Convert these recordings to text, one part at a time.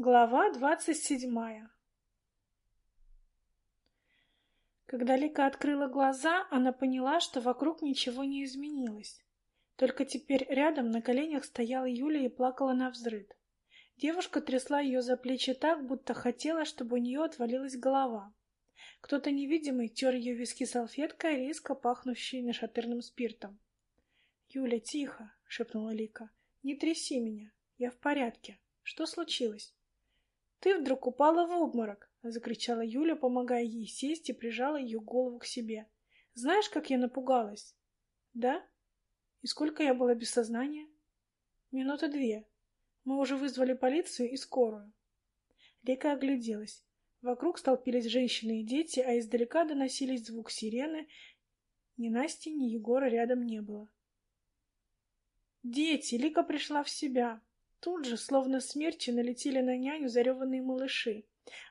Глава двадцать седьмая Когда Лика открыла глаза, она поняла, что вокруг ничего не изменилось. Только теперь рядом на коленях стояла Юля и плакала на взрыд. Девушка трясла ее за плечи так, будто хотела, чтобы у нее отвалилась голова. Кто-то невидимый тер ее виски салфеткой, резко пахнущей нашатырным спиртом. — Юля, тихо! — шепнула Лика. — Не тряси меня. Я в порядке. Что случилось? «Ты вдруг упала в обморок!» — закричала Юля, помогая ей сесть и прижала ее голову к себе. «Знаешь, как я напугалась?» «Да? И сколько я была без сознания?» «Минуты две. Мы уже вызвали полицию и скорую». Лика огляделась. Вокруг столпились женщины и дети, а издалека доносились звук сирены. Ни Насти, ни Егора рядом не было. «Дети!» Лика пришла в себя. Тут же, словно смерчи, налетели на няню зареванные малыши.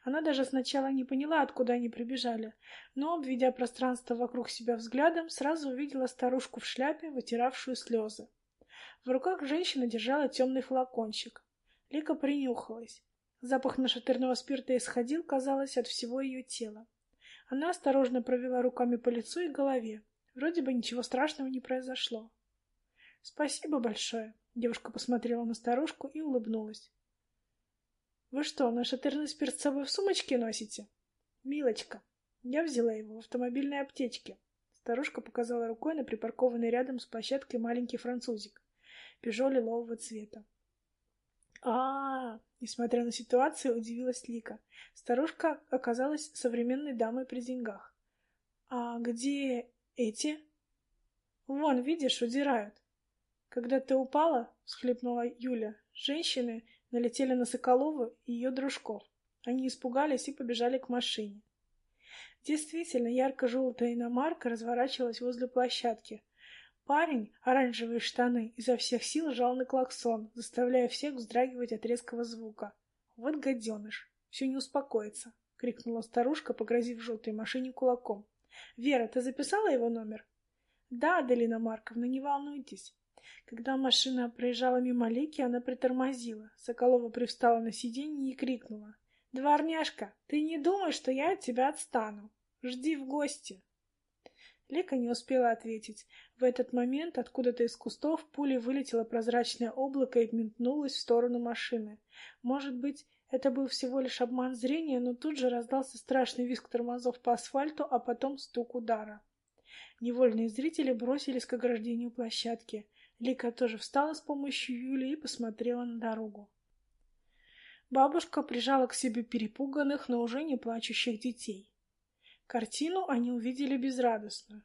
Она даже сначала не поняла, откуда они прибежали, но, обведя пространство вокруг себя взглядом, сразу увидела старушку в шляпе, вытиравшую слезы. В руках женщина держала темный флакончик. Лика принюхалась. Запах нашатырного спирта исходил, казалось, от всего ее тела. Она осторожно провела руками по лицу и голове. Вроде бы ничего страшного не произошло. «Спасибо большое», Девушка посмотрела на старушку и улыбнулась. «Вы что, наш этерный спирт с собой в сумочке носите?» «Милочка, я взяла его в автомобильной аптечке». Старушка показала рукой на припаркованный рядом с площадкой маленький французик. Пежо лилового цвета. а, -а, Несмотря на ситуацию, удивилась Лика. Старушка оказалась современной дамой при деньгах. «А где эти?» «Вон, видишь, удирают. «Когда ты упала, — всхлипнула Юля, — женщины налетели на Соколову и ее дружков. Они испугались и побежали к машине. Действительно, ярко-желтая иномарка разворачивалась возле площадки. Парень, оранжевые штаны, изо всех сил жал на клаксон, заставляя всех вздрагивать от резкого звука. «Вот гаденыш! Все не успокоится!» — крикнула старушка, погрозив желтой машине кулаком. «Вера, ты записала его номер?» «Да, Аделина Марковна, не волнуйтесь. Когда машина проезжала мимо Лики, она притормозила. Соколова привстала на сиденье и крикнула. «Дворняжка, ты не думай, что я от тебя отстану. Жди в гости!» Лика не успела ответить. В этот момент откуда-то из кустов пулей вылетело прозрачное облако и метнулось в сторону машины. Может быть, это был всего лишь обман зрения, но тут же раздался страшный визг тормозов по асфальту, а потом стук удара. Невольные зрители бросились к ограждению площадки. Лика тоже встала с помощью Юли и посмотрела на дорогу. Бабушка прижала к себе перепуганных, но уже не плачущих детей. Картину они увидели безрадостную.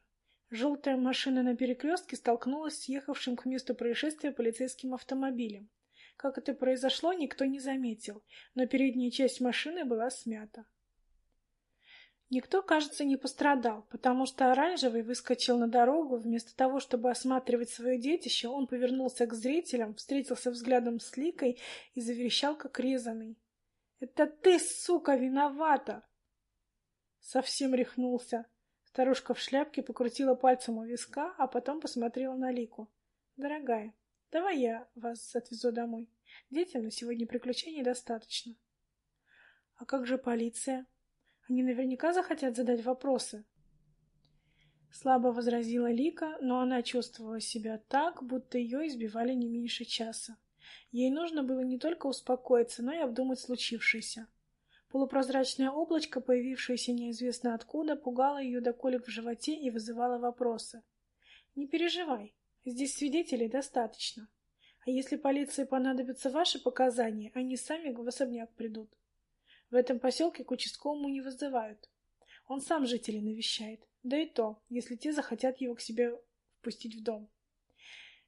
Желтая машина на перекрестке столкнулась с ехавшим к месту происшествия полицейским автомобилем. Как это произошло, никто не заметил, но передняя часть машины была смята. Никто, кажется, не пострадал, потому что оранжевый выскочил на дорогу. Вместо того, чтобы осматривать свое детище, он повернулся к зрителям, встретился взглядом с Ликой и заверещал, как резанный. «Это ты, сука, виновата!» Совсем рехнулся. Старушка в шляпке покрутила пальцем у виска, а потом посмотрела на Лику. «Дорогая, давай я вас отвезу домой. Детям на сегодня приключений достаточно». «А как же полиция?» Они наверняка захотят задать вопросы. Слабо возразила Лика, но она чувствовала себя так, будто ее избивали не меньше часа. Ей нужно было не только успокоиться, но и обдумать случившееся. Полупрозрачное облачко, появившееся неизвестно откуда, пугало ее до колик в животе и вызывало вопросы. «Не переживай, здесь свидетелей достаточно. А если полиции понадобятся ваши показания, они сами в особняк придут. В этом поселке к участковому не вызывают. Он сам жителей навещает. Да и то, если те захотят его к себе впустить в дом.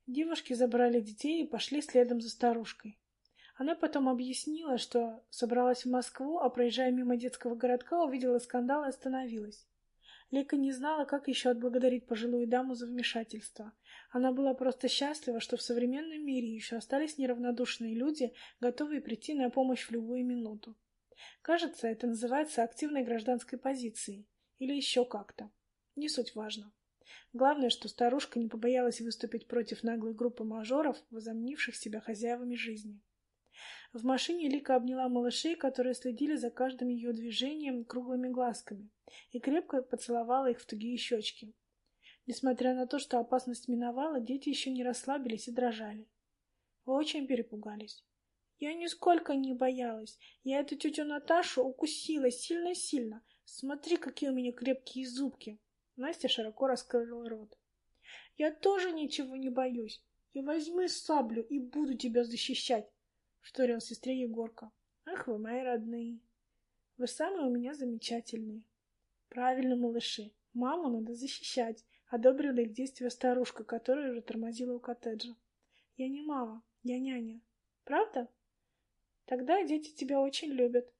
Девушки забрали детей и пошли следом за старушкой. Она потом объяснила, что собралась в Москву, а проезжая мимо детского городка, увидела скандал и остановилась. Лика не знала, как еще отблагодарить пожилую даму за вмешательство. Она была просто счастлива, что в современном мире еще остались неравнодушные люди, готовые прийти на помощь в любую минуту. Кажется, это называется активной гражданской позицией. Или еще как-то. Не суть важно. Главное, что старушка не побоялась выступить против наглой группы мажоров, возомнивших себя хозяевами жизни. В машине Лика обняла малышей, которые следили за каждым ее движением круглыми глазками, и крепко поцеловала их в тугие щечки. Несмотря на то, что опасность миновала, дети еще не расслабились и дрожали. Вы очень перепугались. Я нисколько не боялась. Я эту тетю Наташу укусила сильно-сильно. Смотри, какие у меня крепкие зубки. Настя широко раскрыла рот. Я тоже ничего не боюсь. Я возьму саблю и буду тебя защищать вторил сестре Егорка. Ах вы мои родные. Вы самые у меня замечательные. Правильно, малыши. Маму надо защищать, одобрила их действия старушка, которая уже тормозила у коттеджа. Я не мама, я няня. Правда? Тогда дети тебя очень любят.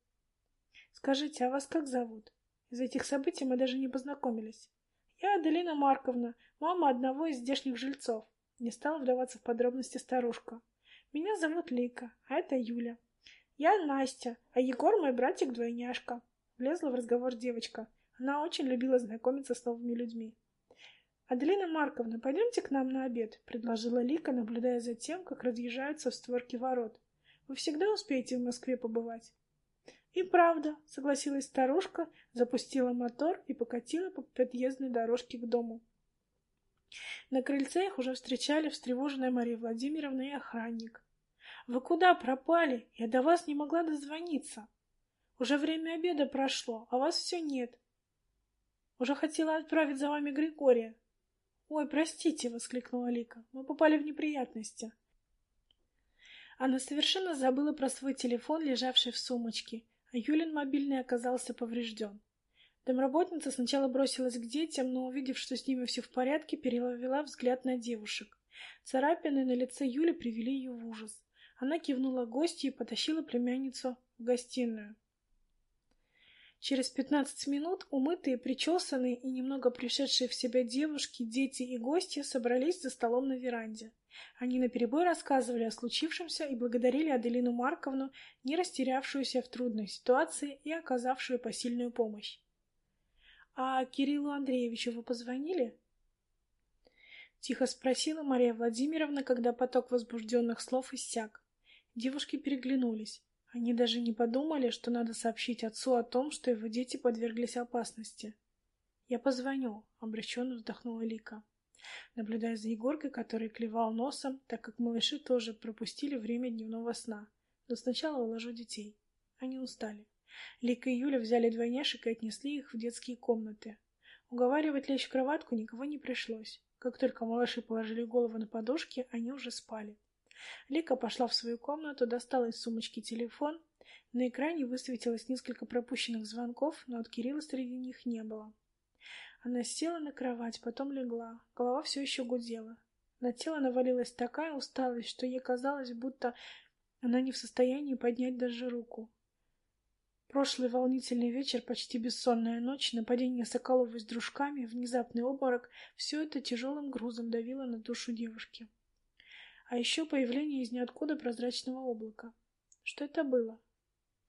Скажите, а вас как зовут? Из этих событий мы даже не познакомились. Я Аделина Марковна, мама одного из здешних жильцов. Не стала вдаваться в подробности старушка. Меня зовут Лика, а это Юля. Я Настя, а Егор мой братик-двойняшка. Влезла в разговор девочка. Она очень любила знакомиться с новыми людьми. «Аделина Марковна, пойдемте к нам на обед», — предложила Лика, наблюдая за тем, как разъезжаются в створки ворот. «Вы всегда успеете в Москве побывать?» «И правда», — согласилась старушка, запустила мотор и покатила по подъездной дорожке к дому. На крыльце их уже встречали встревоженная Мария Владимировна и охранник. Вы куда пропали? Я до вас не могла дозвониться. Уже время обеда прошло, а вас все нет. Уже хотела отправить за вами Григория. Ой, простите, воскликнула Лика. Мы попали в неприятности. Она совершенно забыла про свой телефон, лежавший в сумочке, а Юлин мобильный оказался поврежден. Домработница сначала бросилась к детям, но, увидев, что с ними все в порядке, перевела взгляд на девушек. Царапины на лице Юли привели ее в ужас. Она кивнула гостье и потащила племянницу в гостиную. Через пятнадцать минут умытые, причесанные и немного пришедшие в себя девушки, дети и гости собрались за столом на веранде. Они наперебой рассказывали о случившемся и благодарили Аделину Марковну, не растерявшуюся в трудной ситуации и оказавшую посильную помощь. — А Кириллу Андреевичу вы позвонили? — тихо спросила Мария Владимировна, когда поток возбужденных слов иссяк. Девушки переглянулись. Они даже не подумали, что надо сообщить отцу о том, что его дети подверглись опасности. «Я позвоню», — обреченно вздохнула Лика, наблюдая за Егоркой, который клевал носом, так как малыши тоже пропустили время дневного сна. Но сначала уложу детей. Они устали. Лика и Юля взяли двойняшек и отнесли их в детские комнаты. Уговаривать лечь в кроватку никого не пришлось. Как только малыши положили голову на подушки, они уже спали. Лика пошла в свою комнату, достала из сумочки телефон. На экране высветилось несколько пропущенных звонков, но от Кирилла среди них не было. Она села на кровать, потом легла. Голова все еще гудела. На тело навалилась такая усталость, что ей казалось, будто она не в состоянии поднять даже руку. Прошлый волнительный вечер, почти бессонная ночь, нападение Соколовой с дружками, внезапный обморок — все это тяжелым грузом давило на душу девушки. А еще появление из ниоткуда прозрачного облака. Что это было?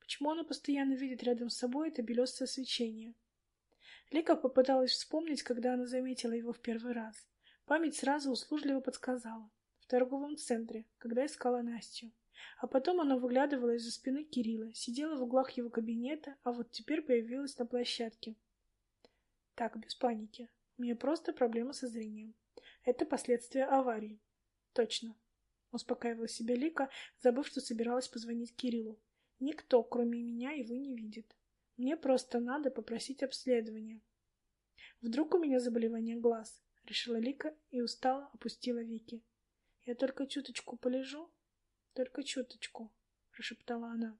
Почему она постоянно видит рядом с собой это белесое свечение? Лика попыталась вспомнить, когда она заметила его в первый раз. Память сразу услужливо подсказала. В торговом центре, когда искала Настю. А потом она выглядывала из-за спины Кирилла, сидела в углах его кабинета, а вот теперь появилась на площадке. Так, без паники. У меня просто проблема со зрением. Это последствия аварии. Точно. Успокаивала себя Лика, забыв, что собиралась позвонить Кириллу. Никто, кроме меня, его не видит. Мне просто надо попросить обследование. Вдруг у меня заболевание глаз, решила Лика и устало опустила веки. Я только чуточку полежу, только чуточку, прошептала она.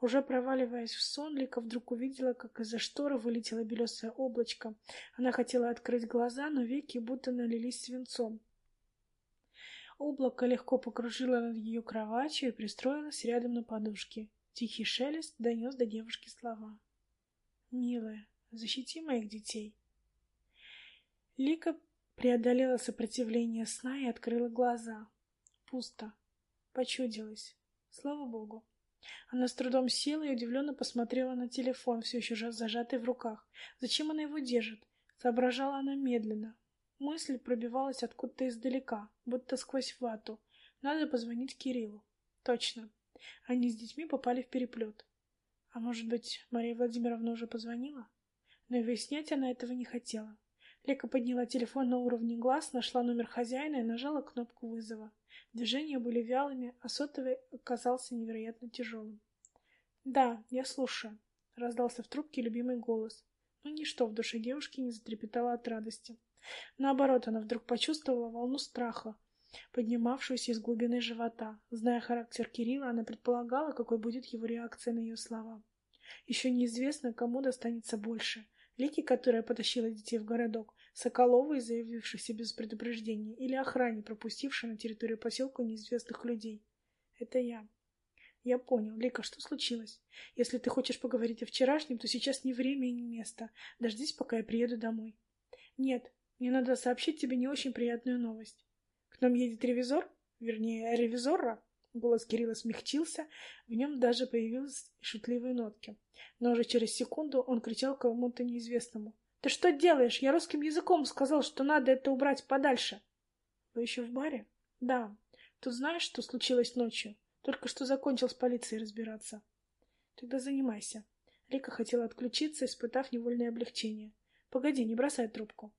Уже проваливаясь в сон, Лика вдруг увидела, как из-за шторы вылетело белесое облачко. Она хотела открыть глаза, но веки будто налились свинцом. Облако легко покружило над ее кроватью и пристроилось рядом на подушке. Тихий шелест донес до девушки слова. «Милая, защити моих детей». Лика преодолела сопротивление сна и открыла глаза. Пусто. Почудилась. Слава богу. Она с трудом села и удивленно посмотрела на телефон, все еще зажатый в руках. Зачем она его держит? Соображала она медленно, Мысль пробивалась откуда-то издалека, будто сквозь вату. Надо позвонить Кириллу. Точно. Они с детьми попали в переплет. А может быть, Мария Владимировна уже позвонила? Но и выяснять она этого не хотела. Лека подняла телефон на уровне глаз, нашла номер хозяина и нажала кнопку вызова. Движения были вялыми, а сотовый оказался невероятно тяжелым. «Да, я слушаю», — раздался в трубке любимый голос. Но ничто в душе девушки не затрепетало от радости. Наоборот, она вдруг почувствовала волну страха, поднимавшуюся из глубины живота. Зная характер Кирилла, она предполагала, какой будет его реакция на ее слова. Еще неизвестно, кому достанется больше. Лики, которая потащила детей в городок, Соколовой, заявившейся без предупреждения, или охране, пропустившей на территорию поселка неизвестных людей. Это я. Я понял. Лика, что случилось? Если ты хочешь поговорить о вчерашнем, то сейчас не время и не место. Дождись, пока я приеду домой. Нет, мне надо сообщить тебе не очень приятную новость. К нам едет ревизор, вернее, ревизора. Голос Кирилла смягчился, в нем даже появились шутливые нотки. Но уже через секунду он кричал кому-то неизвестному. Ты что делаешь? Я русским языком сказал, что надо это убрать подальше. Вы еще в баре? Да. Тут знаешь, что случилось ночью? Только что закончил с полицией разбираться. Тогда занимайся. Лика хотела отключиться, испытав невольное облегчение. Погоди, не бросай трубку.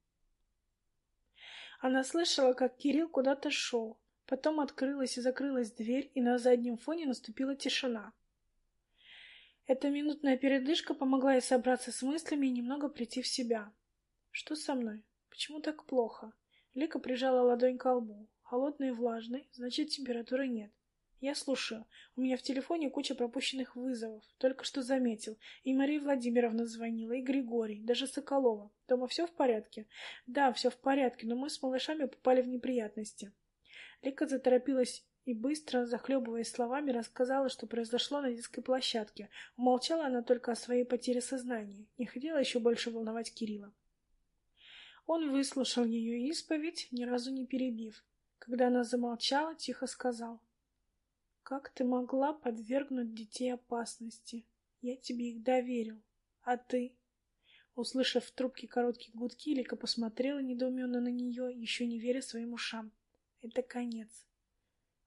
Она слышала, как Кирилл куда-то шел. Потом открылась и закрылась дверь, и на заднем фоне наступила тишина. Эта минутная передышка помогла ей собраться с мыслями и немного прийти в себя. Что со мной? Почему так плохо? Лика прижала ладонь к лбу. Холодный и влажный, значит, температуры нет. Я слушаю. У меня в телефоне куча пропущенных вызовов. Только что заметил. И Мария Владимировна звонила, и Григорий, даже Соколова. Дома все в порядке? Да, все в порядке, но мы с малышами попали в неприятности. Лика заторопилась и быстро, захлебываясь словами, рассказала, что произошло на детской площадке. Умолчала она только о своей потере сознания. Не хотела еще больше волновать Кирилла. Он выслушал ее исповедь, ни разу не перебив. Когда она замолчала, тихо сказал. «Как ты могла подвергнуть детей опасности? Я тебе их доверил. А ты?» Услышав в трубке короткие гудки, Лика посмотрела недоуменно на нее, еще не веря своим ушам. «Это конец.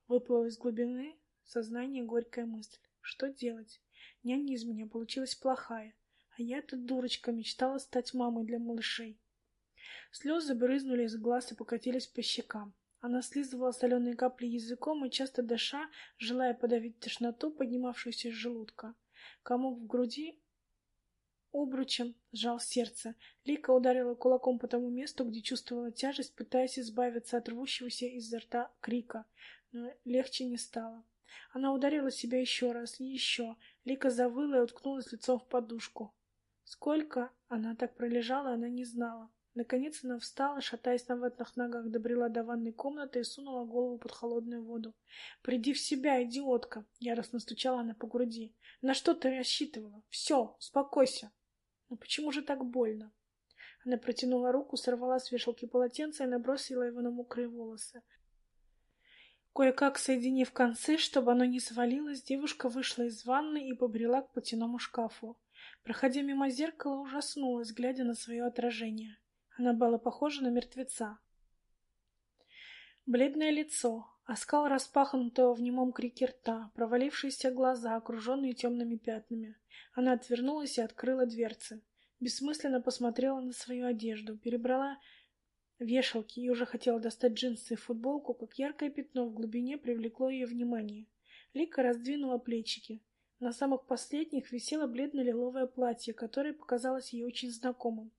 Выплыла из глубины сознания горькая мысль. Что делать? Няня из меня получилась плохая, а я-то дурочка мечтала стать мамой для малышей. Слезы брызнули из глаз и покатились по щекам. Она слизывала соленые капли языком и, часто дыша, желая подавить тошноту, поднимавшуюся из желудка. Комок в груди обручем сжал сердце. Лика ударила кулаком по тому месту, где чувствовала тяжесть, пытаясь избавиться от рвущегося изо рта крика но легче не стало. Она ударила себя еще раз и еще. Лика завыла и уткнулась лицом в подушку. Сколько она так пролежала, она не знала. Наконец она встала, шатаясь на ватных ногах, добрела до ванной комнаты и сунула голову под холодную воду. «Приди в себя, идиотка!» — яростно стучала она по груди. «На что ты рассчитывала? Все, успокойся!» «Но почему же так больно?» Она протянула руку, сорвала с вешалки полотенце и набросила его на мокрые волосы. Кое-как соединив концы, чтобы оно не свалилось, девушка вышла из ванны и побрела к платяному шкафу. Проходя мимо зеркала, ужаснулась, глядя на свое отражение. Она была похожа на мертвеца. Бледное лицо, оскал распахнутого в немом крике рта, провалившиеся глаза, окруженные темными пятнами. Она отвернулась и открыла дверцы. Бессмысленно посмотрела на свою одежду, перебрала вешалки и уже хотела достать джинсы и футболку, как яркое пятно в глубине привлекло ее внимание. Лика раздвинула плечики. На самых последних висело бледно-лиловое платье, которое показалось ей очень знакомым.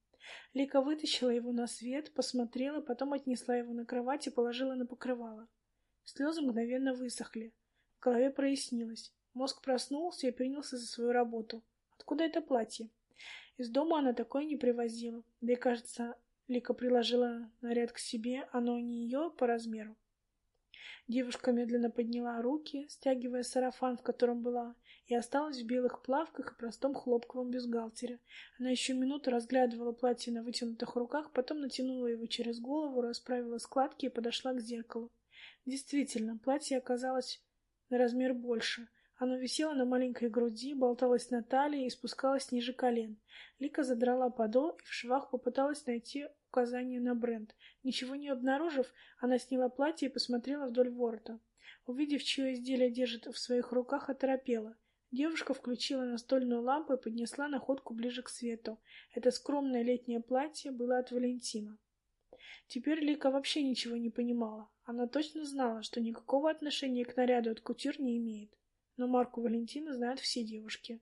Лика вытащила его на свет, посмотрела, потом отнесла его на кровать и положила на покрывало. Слезы мгновенно высохли. В голове прояснилось. Мозг проснулся и принялся за свою работу. Откуда это платье? Из дома она такое не привозила. Да и, кажется, Лика приложила наряд к себе, оно не ее по размеру. Девушка медленно подняла руки, стягивая сарафан, в котором была, и осталась в белых плавках и простом хлопковом бюстгальтере. Она еще минуту разглядывала платье на вытянутых руках, потом натянула его через голову, расправила складки и подошла к зеркалу. Действительно, платье оказалось на размер больше — оно висело на маленькой груди, болталось на талии и спускалось ниже колен. Лика задрала подол и в швах попыталась найти указание на бренд. Ничего не обнаружив, она сняла платье и посмотрела вдоль ворота. Увидев, чье изделие держит в своих руках, оторопела. Девушка включила настольную лампу и поднесла находку ближе к свету. Это скромное летнее платье было от Валентина. Теперь Лика вообще ничего не понимала. Она точно знала, что никакого отношения к наряду от кутюр не имеет. Но марку Валентина знают все девушки.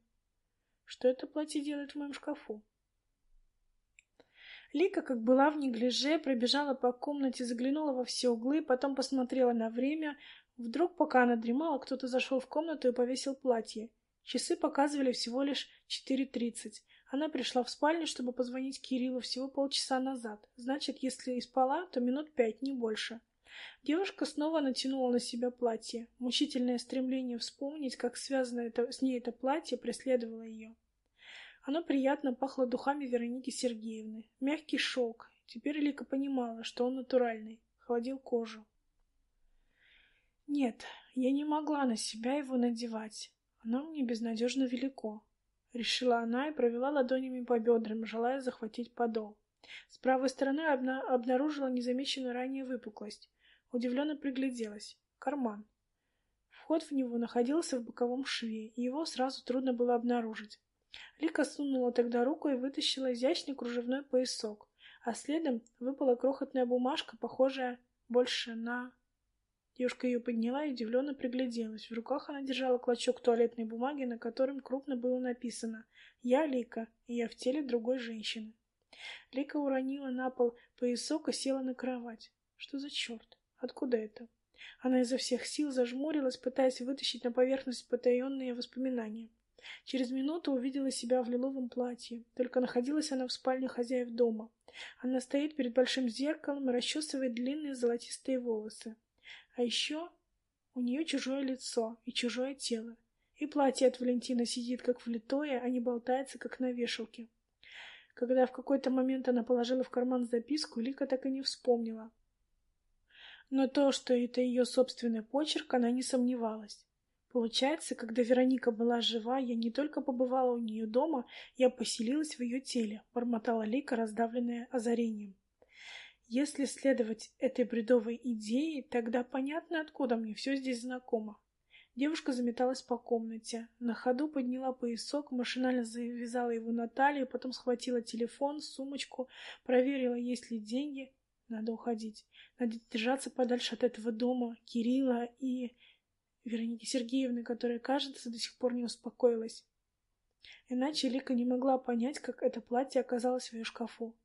Что это платье делает в моем шкафу? Лика, как была в неглиже, пробежала по комнате, заглянула во все углы, потом посмотрела на время. Вдруг, пока она дремала, кто-то зашел в комнату и повесил платье. Часы показывали всего лишь 4.30. Она пришла в спальню, чтобы позвонить Кириллу всего полчаса назад. Значит, если и спала, то минут пять, не больше. Девушка снова натянула на себя платье. Мучительное стремление вспомнить, как связано это, с ней это платье, преследовало ее. Оно приятно пахло духами Вероники Сергеевны. Мягкий шелк. Теперь Лика понимала, что он натуральный. Холодил кожу. Нет, я не могла на себя его надевать. Оно мне безнадежно велико. Решила она и провела ладонями по бедрам, желая захватить подол. С правой стороны обна обнаружила незамеченную ранее выпуклость. Удивленно пригляделась. Карман. Вход в него находился в боковом шве, и его сразу трудно было обнаружить. Лика сунула тогда руку и вытащила изящный кружевной поясок, а следом выпала крохотная бумажка, похожая больше на Девушка ее подняла и удивленно пригляделась. В руках она держала клочок туалетной бумаги, на котором крупно было написано «Я Лика, и я в теле другой женщины». Лика уронила на пол поясок и села на кровать. Что за черт? Откуда это? Она изо всех сил зажмурилась, пытаясь вытащить на поверхность потаенные воспоминания. Через минуту увидела себя в лиловом платье. Только находилась она в спальне хозяев дома. Она стоит перед большим зеркалом и расчесывает длинные золотистые волосы. А еще у нее чужое лицо и чужое тело. И платье от Валентина сидит как влитое, а не болтается, как на вешалке. Когда в какой-то момент она положила в карман записку, Лика так и не вспомнила. Но то, что это ее собственный почерк, она не сомневалась. Получается, когда Вероника была жива, я не только побывала у нее дома, я поселилась в ее теле, бормотала Лика, раздавленная озарением. Если следовать этой бредовой идее, тогда понятно, откуда мне все здесь знакомо. Девушка заметалась по комнате. На ходу подняла поясок, машинально завязала его на талию, потом схватила телефон, сумочку, проверила, есть ли деньги. Надо уходить. Надо держаться подальше от этого дома, Кирилла и Вероники Сергеевны, которая, кажется, до сих пор не успокоилась. Иначе Лика не могла понять, как это платье оказалось в ее шкафу.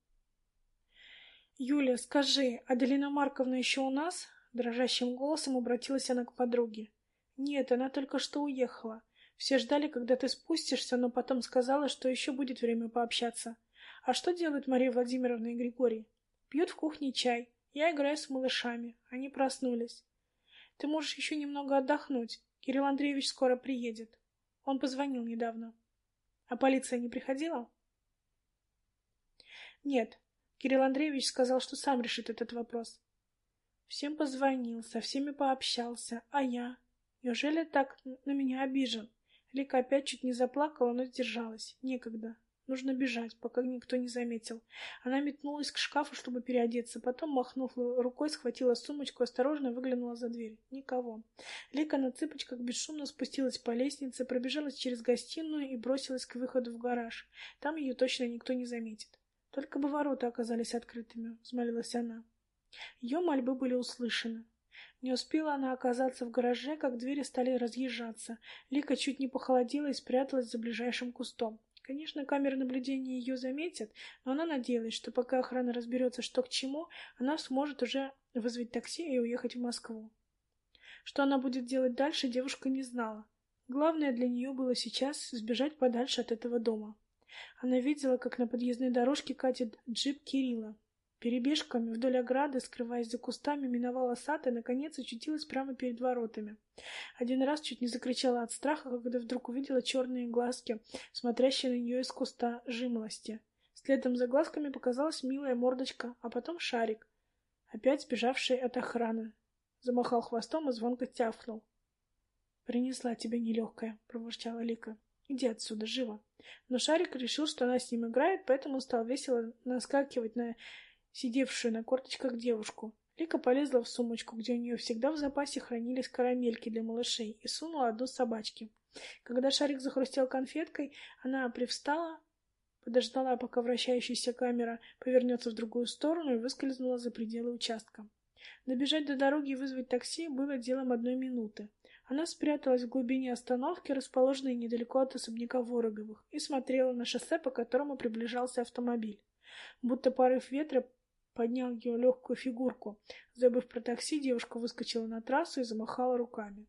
«Юля, скажи, Аделина Марковна еще у нас?» Дрожащим голосом обратилась она к подруге. «Нет, она только что уехала. Все ждали, когда ты спустишься, но потом сказала, что еще будет время пообщаться. А что делают Мария Владимировна и Григорий? Пьют в кухне чай. Я играю с малышами. Они проснулись. Ты можешь еще немного отдохнуть. Кирилл Андреевич скоро приедет. Он позвонил недавно. А полиция не приходила? Нет, Кирилл Андреевич сказал, что сам решит этот вопрос. Всем позвонил, со всеми пообщался, а я... Неужели так на меня обижен? Лика опять чуть не заплакала, но сдержалась. Некогда. Нужно бежать, пока никто не заметил. Она метнулась к шкафу, чтобы переодеться, потом, махнув рукой, схватила сумочку, осторожно выглянула за дверь. Никого. Лика на цыпочках бесшумно спустилась по лестнице, пробежалась через гостиную и бросилась к выходу в гараж. Там ее точно никто не заметит. Только бы ворота оказались открытыми, взмолилась она. Ее мольбы были услышаны. Не успела она оказаться в гараже, как двери стали разъезжаться. Лика чуть не похолодела и спряталась за ближайшим кустом. Конечно, камеры наблюдения ее заметят, но она надеялась, что пока охрана разберется, что к чему, она сможет уже вызвать такси и уехать в Москву. Что она будет делать дальше, девушка не знала. Главное для нее было сейчас сбежать подальше от этого дома. Она видела, как на подъездной дорожке катит джип Кирилла. Перебежками вдоль ограды, скрываясь за кустами, миновала сад и, наконец, очутилась прямо перед воротами. Один раз чуть не закричала от страха, когда вдруг увидела черные глазки, смотрящие на нее из куста жимолости. Следом за глазками показалась милая мордочка, а потом шарик, опять сбежавший от охраны. Замахал хвостом и звонко тявкнул. «Принесла тебе нелегкая», — проворчала Лика. Иди отсюда, живо. Но Шарик решил, что она с ним играет, поэтому стал весело наскакивать на сидевшую на корточках девушку. Лика полезла в сумочку, где у нее всегда в запасе хранились карамельки для малышей, и сунула одну собачке. Когда шарик захрустел конфеткой, она привстала, подождала, пока вращающаяся камера повернется в другую сторону и выскользнула за пределы участка. Добежать до дороги и вызвать такси было делом одной минуты. Она спряталась в глубине остановки, расположенной недалеко от особняка Вороговых, и смотрела на шоссе, по которому приближался автомобиль. Будто порыв ветра поднял ее легкую фигурку. Забыв про такси, девушка выскочила на трассу и замахала руками.